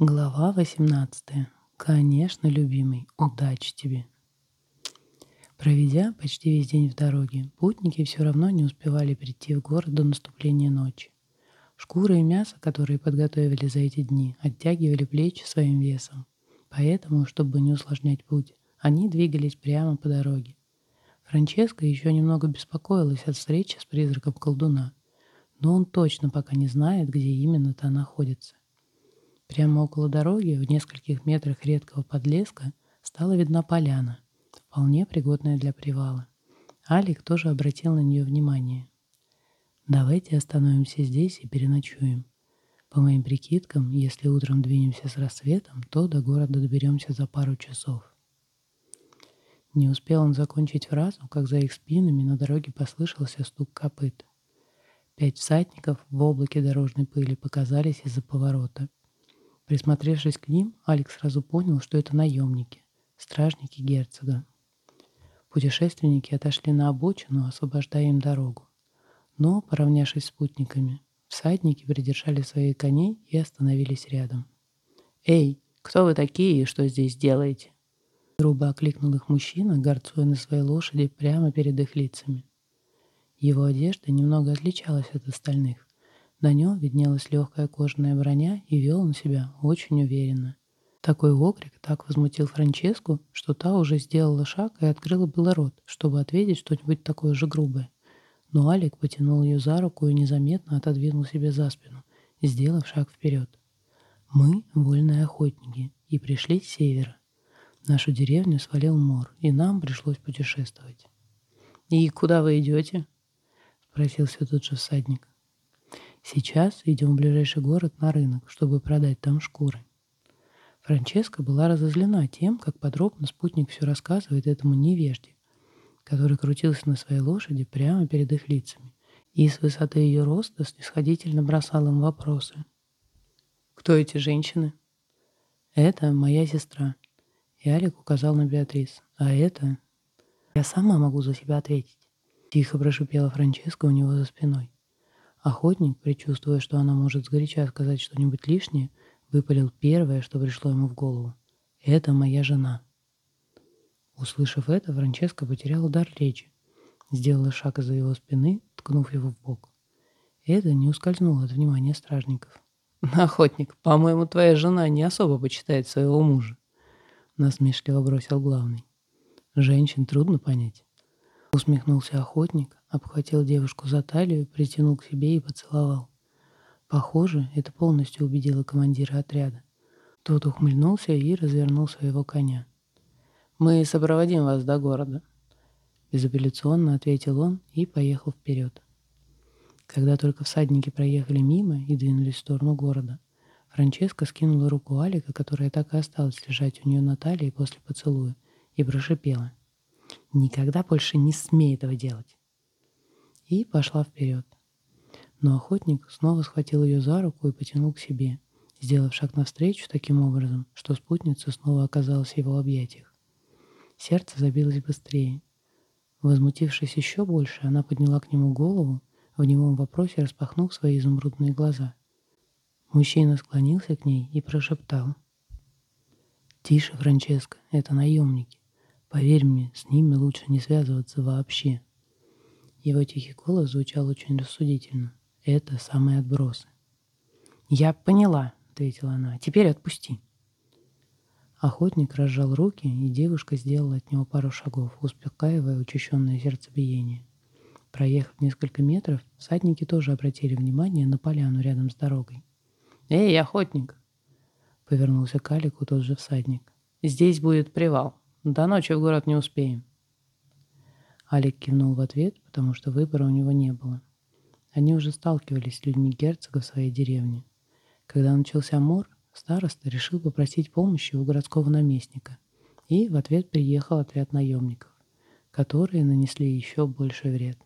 Глава 18. Конечно, любимый, удачи тебе. Проведя почти весь день в дороге, путники все равно не успевали прийти в город до наступления ночи. Шкуры и мясо, которые подготовили за эти дни, оттягивали плечи своим весом. Поэтому, чтобы не усложнять путь, они двигались прямо по дороге. Франческа еще немного беспокоилась от встречи с призраком колдуна, но он точно пока не знает, где именно та находится. Прямо около дороги, в нескольких метрах редкого подлеска, стала видна поляна, вполне пригодная для привала. Алик тоже обратил на нее внимание. «Давайте остановимся здесь и переночуем. По моим прикидкам, если утром двинемся с рассветом, то до города доберемся за пару часов». Не успел он закончить фразу, как за их спинами на дороге послышался стук копыт. Пять всадников в облаке дорожной пыли показались из-за поворота. Присмотревшись к ним, Алекс сразу понял, что это наемники, стражники герцога. Путешественники отошли на обочину, освобождая им дорогу. Но, поравнявшись с спутниками, всадники придержали своих коней и остановились рядом. «Эй, кто вы такие и что здесь делаете?» Грубо окликнул их мужчина, горцуя на своей лошади прямо перед их лицами. Его одежда немного отличалась от остальных. На нем виднелась легкая кожаная броня и вел он себя очень уверенно. Такой окрик так возмутил Франческу, что та уже сделала шаг и открыла было рот, чтобы ответить что-нибудь такое же грубое. Но Алик потянул ее за руку и незаметно отодвинул себе за спину, сделав шаг вперед. «Мы — вольные охотники и пришли с севера. Нашу деревню свалил мор, и нам пришлось путешествовать». «И куда вы идете?» — спросил все тот же всадник. Сейчас идем в ближайший город на рынок, чтобы продать там шкуры. Франческа была разозлена тем, как подробно спутник все рассказывает этому невежде, который крутился на своей лошади прямо перед их лицами и с высоты ее роста снисходительно бросал им вопросы. «Кто эти женщины?» «Это моя сестра». И Алик указал на Беатрис. «А это...» «Я сама могу за себя ответить», — тихо прошипела Франческа у него за спиной. Охотник, предчувствуя, что она может сгоряча сказать что-нибудь лишнее, выпалил первое, что пришло ему в голову. «Это моя жена». Услышав это, Франческа потеряла дар речи, сделала шаг из-за его спины, ткнув его в бок. Это не ускользнуло от внимания стражников. «Охотник, по-моему, твоя жена не особо почитает своего мужа», насмешливо бросил главный. «Женщин трудно понять». Усмехнулся охотник, обхватил девушку за талию, притянул к себе и поцеловал. Похоже, это полностью убедило командира отряда. Тот ухмыльнулся и развернул своего коня. «Мы сопроводим вас до города», — безапелляционно ответил он и поехал вперед. Когда только всадники проехали мимо и двинулись в сторону города, Франческа скинула руку Алика, которая так и осталась лежать у нее на талии после поцелуя, и прошипела. «Никогда больше не смей этого делать!» И пошла вперед. Но охотник снова схватил ее за руку и потянул к себе, сделав шаг навстречу таким образом, что спутница снова оказалась в его объятиях. Сердце забилось быстрее. Возмутившись еще больше, она подняла к нему голову, в немом вопросе распахнув свои изумрудные глаза. Мужчина склонился к ней и прошептал. «Тише, Франческо, это наемники. Поверь мне, с ними лучше не связываться вообще». Его тихий голос звучал очень рассудительно. Это самые отбросы. «Я поняла», — ответила она. «Теперь отпусти». Охотник разжал руки, и девушка сделала от него пару шагов, успокаивая учащенное сердцебиение. Проехав несколько метров, всадники тоже обратили внимание на поляну рядом с дорогой. «Эй, охотник!» — повернулся к Алику тот же всадник. «Здесь будет привал. До ночи в город не успеем». Алик кивнул в ответ, потому что выбора у него не было. Они уже сталкивались с людьми герцога в своей деревне. Когда начался мор, староста решил попросить помощи у городского наместника, и в ответ приехал отряд наемников, которые нанесли еще больший вред.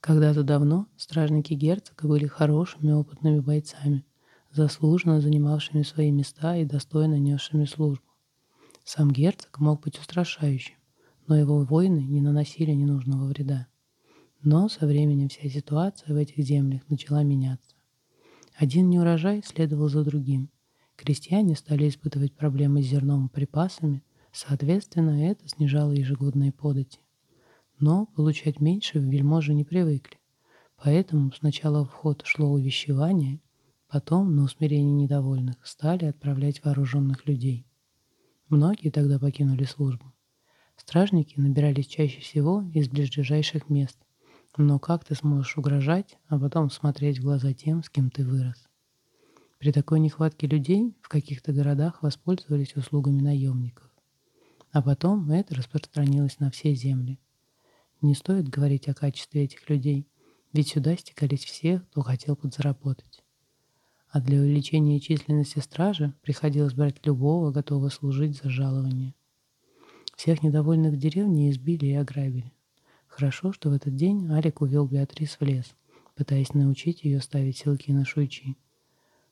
Когда-то давно стражники герцога были хорошими опытными бойцами, заслуженно занимавшими свои места и достойно несшими службу. Сам герцог мог быть устрашающим, но его воины не наносили ненужного вреда. Но со временем вся ситуация в этих землях начала меняться. Один неурожай следовал за другим, крестьяне стали испытывать проблемы с зерном и припасами, соответственно, это снижало ежегодные подати. Но получать меньше вельможи не привыкли. Поэтому сначала в ход шло увещевание, потом, на усмирение недовольных, стали отправлять вооруженных людей. Многие тогда покинули службу. Стражники набирались чаще всего из ближайших мест. Но как ты сможешь угрожать, а потом смотреть в глаза тем, с кем ты вырос? При такой нехватке людей в каких-то городах воспользовались услугами наемников. А потом это распространилось на все земли. Не стоит говорить о качестве этих людей, ведь сюда стекались все, кто хотел подзаработать. А для увеличения численности стражи приходилось брать любого, готового служить за жалование. Всех недовольных в деревне избили и ограбили. Хорошо, что в этот день Алик увел Беатрис в лес, пытаясь научить ее ставить силки на шуйчи.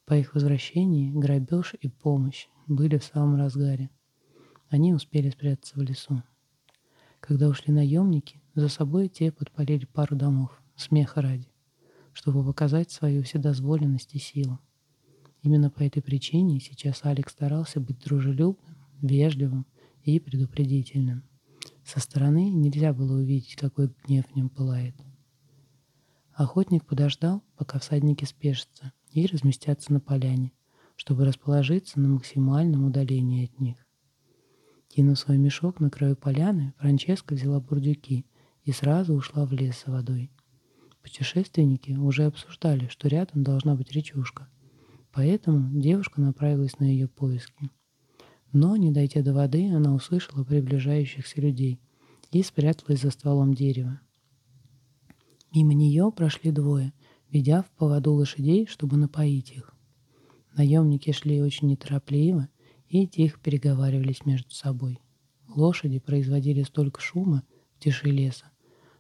По их возвращении грабеж и помощь были в самом разгаре. Они успели спрятаться в лесу. Когда ушли наемники, за собой те подпалили пару домов, смеха ради, чтобы показать свою вседозволенность и силу. Именно по этой причине сейчас Алекс старался быть дружелюбным, вежливым и предупредительным. Со стороны нельзя было увидеть, какой гнев в нем пылает. Охотник подождал, пока всадники спешатся и разместятся на поляне, чтобы расположиться на максимальном удалении от них. Кинув свой мешок на краю поляны, Франческа взяла бурдюки и сразу ушла в лес за водой. Путешественники уже обсуждали, что рядом должна быть речушка, поэтому девушка направилась на ее поиски. Но, не дойдя до воды, она услышала приближающихся людей и спряталась за стволом дерева. Мимо нее прошли двое, ведя в поводу лошадей, чтобы напоить их. Наемники шли очень неторопливо и тихо переговаривались между собой. Лошади производили столько шума в тиши леса,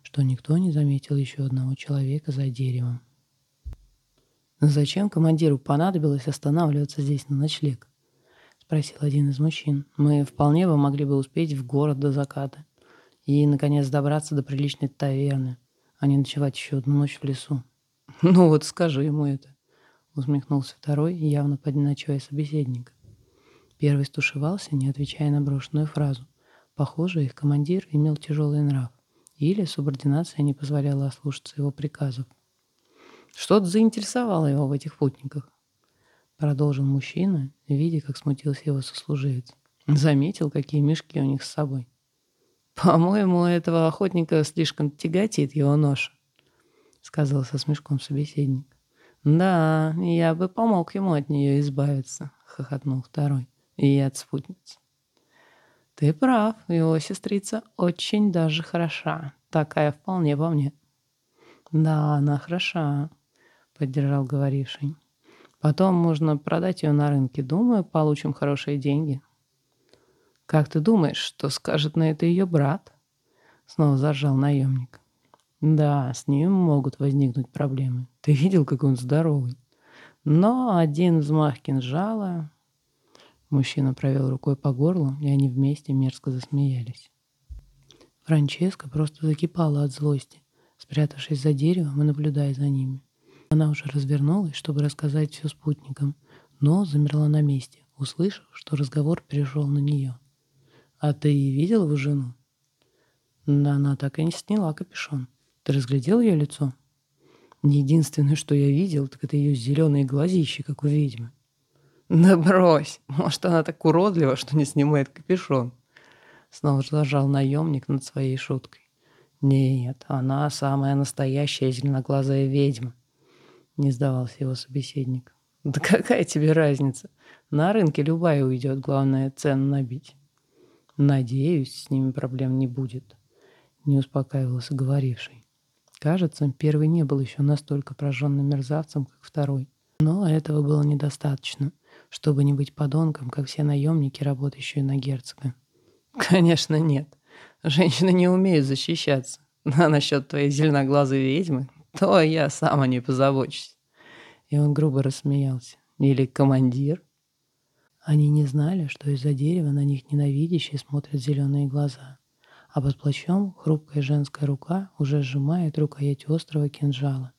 что никто не заметил еще одного человека за деревом. «Зачем командиру понадобилось останавливаться здесь на ночлег?» Спросил один из мужчин. «Мы вполне бы могли бы успеть в город до заката и, наконец, добраться до приличной таверны, а не ночевать еще одну ночь в лесу». «Ну вот скажи ему это», — усмехнулся второй, явно подначивая собеседника. Первый стушевался, не отвечая на брошенную фразу. Похоже, их командир имел тяжелый нрав, или субординация не позволяла ослушаться его приказов. Что-то заинтересовало его в этих путниках. Продолжил мужчина, видя, как смутился его сослуживец. Заметил, какие мешки у них с собой. «По-моему, этого охотника слишком тяготит его ноша», — сказал со смешком собеседник. «Да, я бы помог ему от нее избавиться», — хохотнул второй. «И от спутницы». «Ты прав, его сестрица очень даже хороша. Такая вполне по мне». «Да, она хороша», — поддержал говоривший. Потом можно продать ее на рынке. Думаю, получим хорошие деньги. Как ты думаешь, что скажет на это ее брат? Снова зажал наемник. Да, с ним могут возникнуть проблемы. Ты видел, как он здоровый? Но один взмах кинжала... Мужчина провел рукой по горлу, и они вместе мерзко засмеялись. Франческа просто закипала от злости, спрятавшись за деревом и наблюдая за ними. Она уже развернулась, чтобы рассказать все спутникам, но замерла на месте, услышав, что разговор перешел на нее. «А ты видел его жену?» «Да она так и не сняла капюшон. Ты разглядел ее лицо?» «Единственное, что я видел, так это ее зеленые глазищи, как у ведьмы». «Да брось! Может, она так уродлива, что не снимает капюшон?» Снова зажал наемник над своей шуткой. «Нет, она самая настоящая зеленоглазая ведьма. Не сдавался его собеседник. Да какая тебе разница? На рынке любая уйдет, главное цену набить. Надеюсь, с ними проблем не будет. Не успокаивался говоривший. Кажется, первый не был еще настолько прожженным мерзавцем, как второй. Но этого было недостаточно, чтобы не быть подонком, как все наемники, работающие на герцога. Конечно, нет. Женщины не умеют защищаться. А насчет твоей зеленоглазой ведьмы, то я сам о ней позабочусь. И он грубо рассмеялся. Или командир. Они не знали, что из-за дерева на них ненавидящие смотрят зеленые глаза, а под плащом хрупкая женская рука уже сжимает рукоять острого кинжала.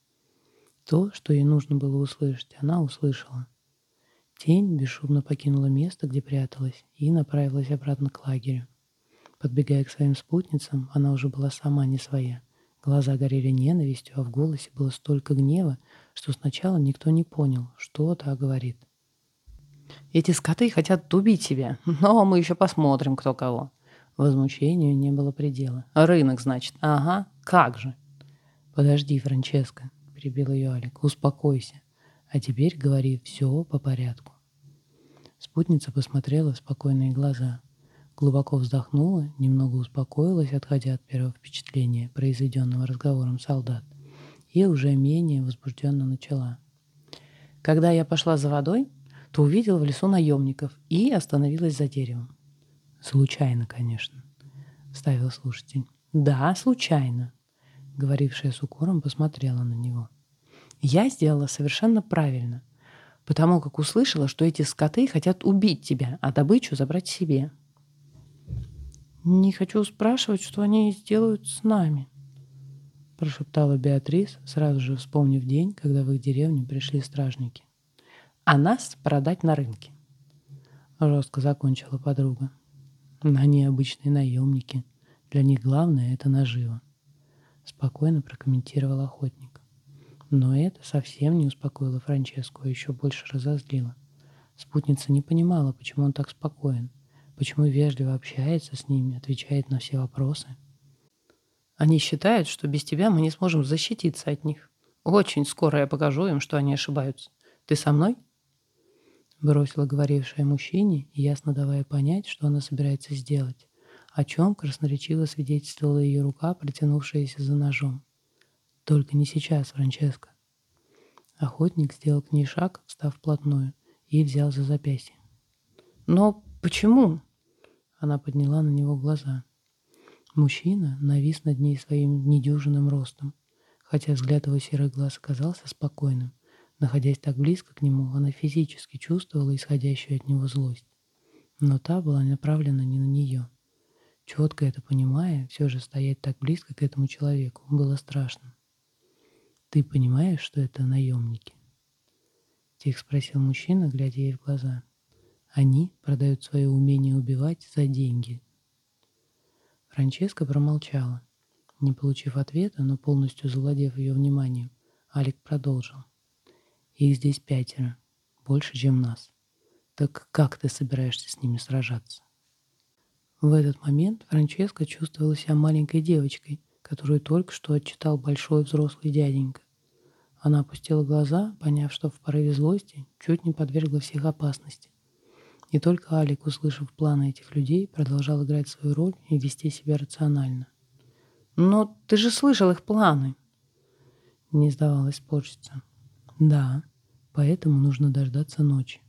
То, что ей нужно было услышать, она услышала. Тень бесшумно покинула место, где пряталась, и направилась обратно к лагерю. Подбегая к своим спутницам, она уже была сама не своя. Глаза горели ненавистью, а в голосе было столько гнева, что сначала никто не понял, что та говорит. «Эти скоты хотят убить тебя, но мы еще посмотрим, кто кого». Возмущению не было предела. «Рынок, значит? Ага, как же!» «Подожди, Франческо», — перебил ее Алик, — «успокойся. А теперь говори все по порядку. Спутница посмотрела в спокойные глаза. Глубоко вздохнула, немного успокоилась, отходя от первого впечатления, произведенного разговором солдат, и уже менее возбужденно начала. Когда я пошла за водой, то увидела в лесу наемников и остановилась за деревом. Случайно, конечно, вставил слушатель. Да, случайно, говорившая с укором посмотрела на него. Я сделала совершенно правильно, потому как услышала, что эти скоты хотят убить тебя, а добычу забрать себе. «Не хочу спрашивать, что они сделают с нами», — прошептала Беатрис, сразу же вспомнив день, когда в их деревню пришли стражники. «А нас продать на рынке», — жестко закончила подруга. «Они обычные наемники. Для них главное — это наживо», — спокойно прокомментировал охотник. Но это совсем не успокоило Франческу, а еще больше разозлило. Спутница не понимала, почему он так спокоен, почему вежливо общается с ними, отвечает на все вопросы. Они считают, что без тебя мы не сможем защититься от них. Очень скоро я покажу им, что они ошибаются. Ты со мной? Бросила говорившая мужчине, ясно давая понять, что она собирается сделать, о чем красноречиво свидетельствовала ее рука, протянувшаяся за ножом. Только не сейчас, Франческо. Охотник сделал к ней шаг, встав вплотную, и взял за запястье. «Но почему?» Она подняла на него глаза. Мужчина навис над ней своим недюжинным ростом. Хотя взгляд его серых глаз оказался спокойным, находясь так близко к нему, она физически чувствовала исходящую от него злость. Но та была направлена не на нее. Четко это понимая, все же стоять так близко к этому человеку было страшно. «Ты понимаешь, что это наемники?» Тихо спросил мужчина, глядя ей в глаза. «Они продают свое умение убивать за деньги». Франческа промолчала. Не получив ответа, но полностью завладев ее вниманием, Алик продолжил. «Их здесь пятеро. Больше, чем нас. Так как ты собираешься с ними сражаться?» В этот момент Франческа чувствовала себя маленькой девочкой, которую только что отчитал большой взрослый дяденька. Она опустила глаза, поняв, что в порыве злости чуть не подвергла всех опасности. И только Алик, услышав планы этих людей, продолжал играть свою роль и вести себя рационально. «Но ты же слышал их планы!» Не сдавалась спорщица. «Да, поэтому нужно дождаться ночи.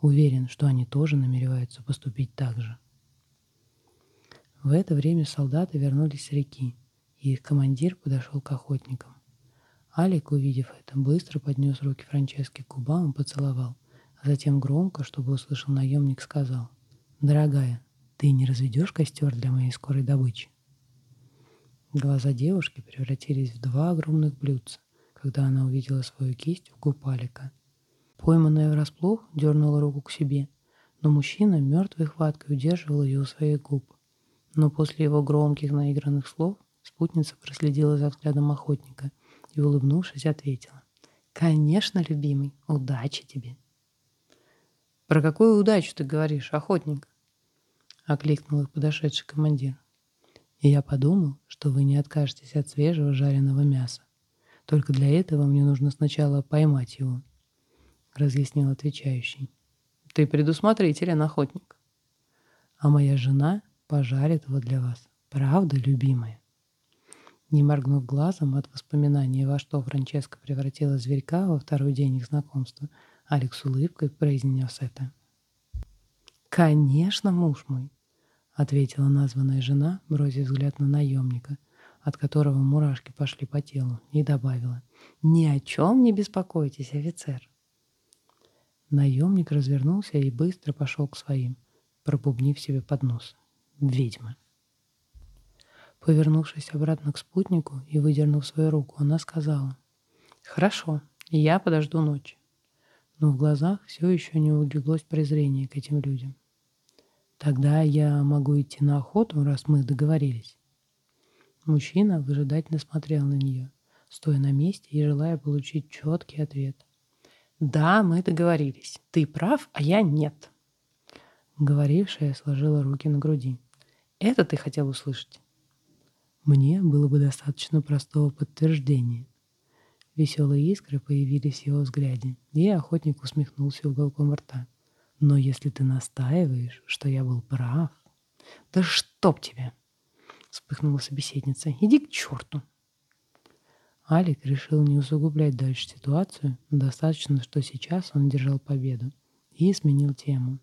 Уверен, что они тоже намереваются поступить так же». В это время солдаты вернулись с реки, и их командир подошел к охотникам. Алик, увидев это, быстро поднес руки Франчески к губам и поцеловал, а затем громко, чтобы услышал наемник, сказал «Дорогая, ты не разведешь костер для моей скорой добычи?» Глаза девушки превратились в два огромных блюдца, когда она увидела свою кисть в губ Алика. Пойманная врасплох дернула руку к себе, но мужчина мертвой хваткой удерживал ее у своих губ. Но после его громких наигранных слов спутница проследила за взглядом охотника и, улыбнувшись, ответила. «Конечно, любимый, удачи тебе!» «Про какую удачу ты говоришь, охотник?» — окликнул их подошедший командир. «И я подумал, что вы не откажетесь от свежего жареного мяса. Только для этого мне нужно сначала поймать его», — разъяснил отвечающий. «Ты предусмотрителен, охотник. А моя жена пожарит его для вас. Правда, любимая?» Не моргнув глазом от воспоминания, во что Франческа превратила зверька во второй день их знакомства, Алекс улыбкой произнес это. «Конечно, муж мой», — ответила названная жена, бросив взгляд на наемника, от которого мурашки пошли по телу, и добавила. «Ни о чем не беспокойтесь, офицер». Наемник развернулся и быстро пошел к своим, пробубнив себе под нос. «Ведьма». Повернувшись обратно к спутнику и выдернув свою руку, она сказала. «Хорошо, я подожду ночи. Но в глазах все еще не улеглось презрение к этим людям. «Тогда я могу идти на охоту, раз мы договорились». Мужчина выжидательно смотрел на нее, стоя на месте и желая получить четкий ответ. «Да, мы договорились. Ты прав, а я нет». Говорившая сложила руки на груди. «Это ты хотел услышать?» Мне было бы достаточно простого подтверждения. Веселые искры появились в его взгляде, и охотник усмехнулся уголком рта. «Но если ты настаиваешь, что я был прав...» «Да чтоб тебя!» — вспыхнула собеседница. «Иди к черту!» Алик решил не усугублять дальше ситуацию, достаточно, что сейчас он держал победу, и сменил тему.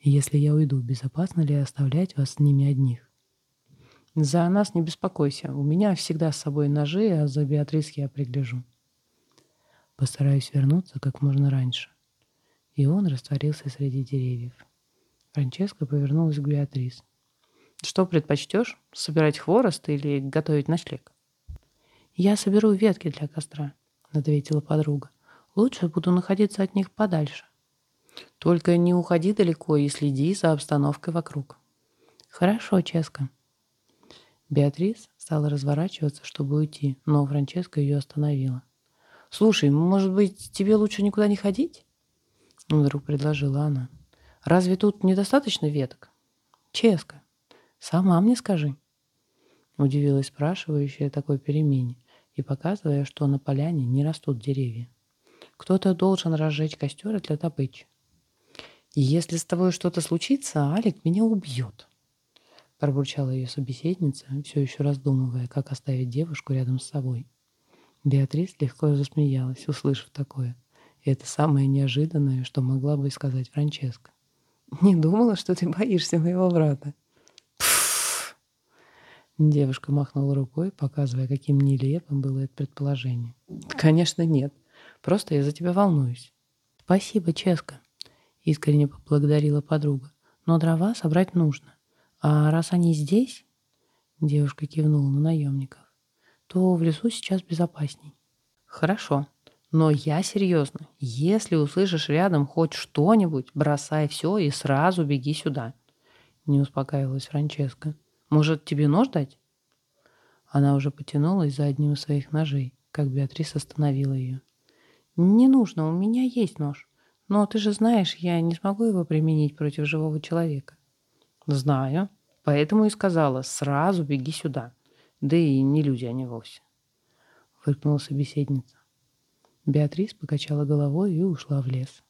«Если я уйду, безопасно ли оставлять вас с ними одних?» «За нас не беспокойся. У меня всегда с собой ножи, а за Беатрис я пригляжу». «Постараюсь вернуться как можно раньше». И он растворился среди деревьев. Франческа повернулась к Беатрис. «Что предпочтешь? Собирать хворост или готовить ночлег?» «Я соберу ветки для костра», — ответила подруга. «Лучше буду находиться от них подальше». «Только не уходи далеко и следи за обстановкой вокруг». «Хорошо, Ческа». Беатрис стала разворачиваться, чтобы уйти, но Франческа ее остановила. «Слушай, может быть, тебе лучше никуда не ходить?» Вдруг предложила она. «Разве тут недостаточно веток?» «Ческа, сама мне скажи». Удивилась спрашивающая такой перемене и показывая, что на поляне не растут деревья. Кто-то должен разжечь костер для добычи. И если с тобой что-то случится, Алик меня убьет. Пробурчала ее собеседница, все еще раздумывая, как оставить девушку рядом с собой. Беатрис легко засмеялась, услышав такое. И это самое неожиданное, что могла бы сказать Франческа. «Не думала, что ты боишься моего брата». Девушка махнула рукой, показывая, каким нелепым было это предположение. «Конечно, нет. Просто я за тебя волнуюсь». «Спасибо, Ческа», — искренне поблагодарила подруга. «Но дрова собрать нужно. А раз они здесь...» Девушка кивнула на наемников. «То в лесу сейчас безопасней». «Хорошо. Но я серьезно. Если услышишь рядом хоть что-нибудь, бросай все и сразу беги сюда». Не успокаивалась Франческа. Может, тебе нож дать?» Она уже потянулась за одним из своих ножей, как Беатрис остановила ее. «Не нужно, у меня есть нож. Но ты же знаешь, я не смогу его применить против живого человека». «Знаю. Поэтому и сказала, сразу беги сюда. Да и не люди они вовсе». Фыркнула собеседница. Беатрис покачала головой и ушла в лес.